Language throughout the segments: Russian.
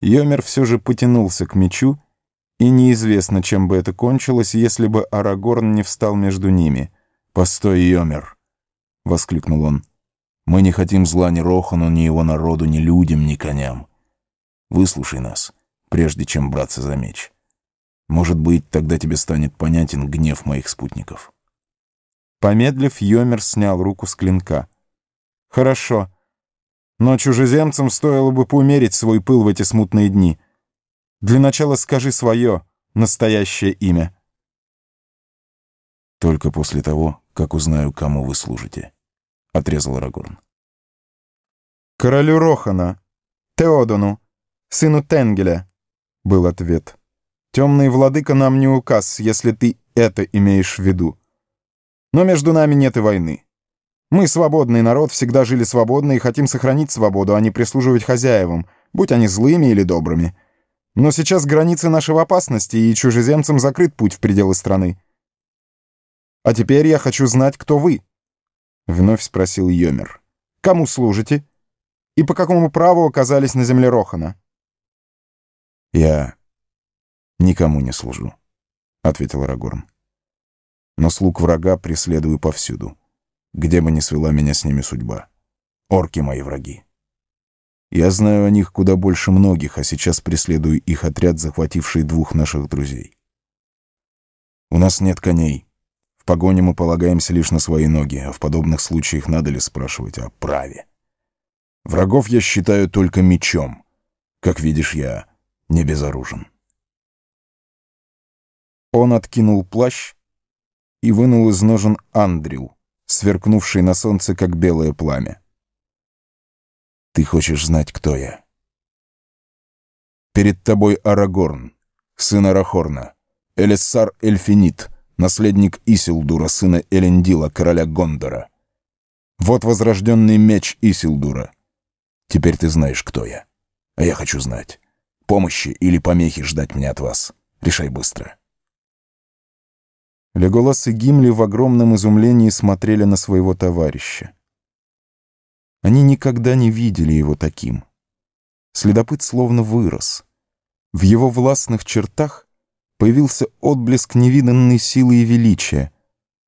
Йомер все же потянулся к мечу, и неизвестно, чем бы это кончилось, если бы Арагорн не встал между ними. «Постой, Йомер!» — воскликнул он. «Мы не хотим зла ни Рохану, ни его народу, ни людям, ни коням. Выслушай нас, прежде чем браться за меч. Может быть, тогда тебе станет понятен гнев моих спутников». Помедлив, Йомер снял руку с клинка. «Хорошо. Но чужеземцам стоило бы поумерить свой пыл в эти смутные дни. Для начала скажи свое настоящее имя». «Только после того, как узнаю, кому вы служите», — отрезал Рагорн. «Королю Рохана, Теодону, сыну Тенгеля», — был ответ. «Темный владыка нам не указ, если ты это имеешь в виду. Но между нами нет и войны. Мы свободный народ, всегда жили свободно и хотим сохранить свободу, а не прислуживать хозяевам, будь они злыми или добрыми. Но сейчас границы нашего опасности, и чужеземцам закрыт путь в пределы страны. А теперь я хочу знать, кто вы. Вновь спросил Йомер. Кому служите? И по какому праву оказались на земле Рохана? Я никому не служу, ответил Рагорн но слуг врага преследую повсюду, где бы ни свела меня с ними судьба. Орки мои враги. Я знаю о них куда больше многих, а сейчас преследую их отряд, захвативший двух наших друзей. У нас нет коней. В погоне мы полагаемся лишь на свои ноги, а в подобных случаях надо ли спрашивать о праве? Врагов я считаю только мечом. Как видишь, я не безоружен. Он откинул плащ, и вынул из ножен Андрил, сверкнувший на солнце, как белое пламя. «Ты хочешь знать, кто я?» «Перед тобой Арагорн, сын Арахорна, Элиссар Эльфинит, наследник Исилдура, сына Элендила, короля Гондора. Вот возрожденный меч Исилдура. Теперь ты знаешь, кто я. А я хочу знать. Помощи или помехи ждать мне от вас. Решай быстро». Леголас и Гимли в огромном изумлении смотрели на своего товарища. Они никогда не видели его таким. Следопыт словно вырос. В его властных чертах появился отблеск невиданной силы и величия,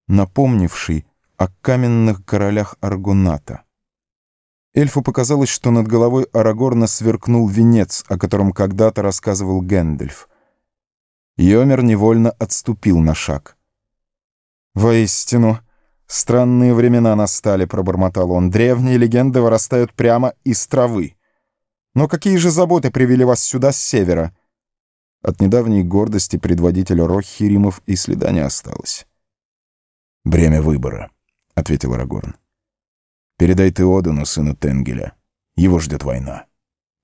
напомнивший о каменных королях Аргоната. Эльфу показалось, что над головой Арагорна сверкнул венец, о котором когда-то рассказывал Гэндальф. Йомер невольно отступил на шаг — «Воистину, странные времена настали», — пробормотал он. «Древние легенды вырастают прямо из травы. Но какие же заботы привели вас сюда с севера?» От недавней гордости предводителя Роххиримов и следа не осталось. «Бремя выбора», — ответил Арагорн. «Передай ты Одуну, сыну Тенгеля. Его ждет война.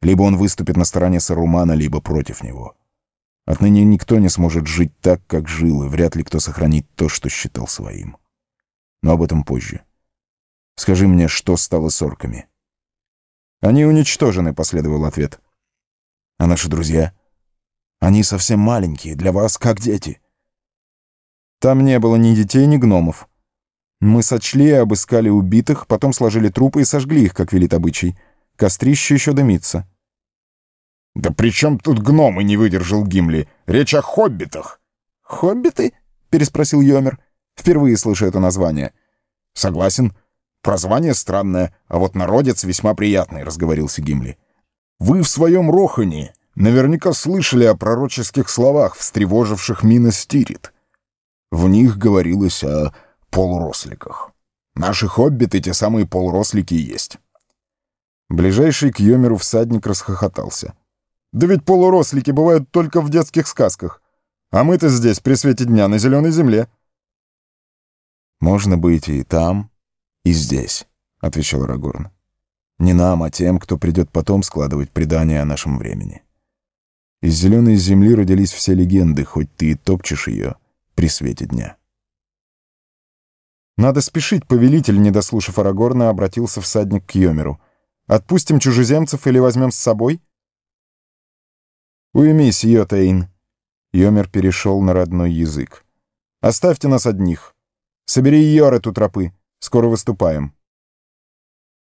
Либо он выступит на стороне Сарумана, либо против него. Отныне никто не сможет жить так, как жил, и вряд ли кто сохранит то, что считал своим. Но об этом позже. Скажи мне, что стало с орками?» «Они уничтожены», — последовал ответ. «А наши друзья?» «Они совсем маленькие, для вас как дети». «Там не было ни детей, ни гномов. Мы сочли и обыскали убитых, потом сложили трупы и сожгли их, как велит обычай. Кострище еще дымится». «Да при чем тут гномы?» — не выдержал Гимли. «Речь о хоббитах». «Хоббиты?» — переспросил Йомер. «Впервые слышу это название». «Согласен. Прозвание странное, а вот народец весьма приятный», — разговорился Гимли. «Вы в своем Рохане наверняка слышали о пророческих словах, встревоживших Мина Стирит. В них говорилось о полуросликах. Наши хоббиты — те самые полурослики и есть». Ближайший к Йомеру всадник расхохотался. Да ведь полурослики бывают только в детских сказках. А мы-то здесь, при свете дня, на зеленой земле. «Можно быть и там, и здесь», — отвечал Рагорн. «Не нам, а тем, кто придет потом складывать предания о нашем времени. Из зеленой земли родились все легенды, хоть ты и топчешь ее при свете дня». «Надо спешить, повелитель», — не дослушав Арагорна, обратился всадник к Йомеру. «Отпустим чужеземцев или возьмем с собой?» «Уймись, Йотейн!» Йомер перешел на родной язык. «Оставьте нас одних. Собери Йор эту тропы. Скоро выступаем».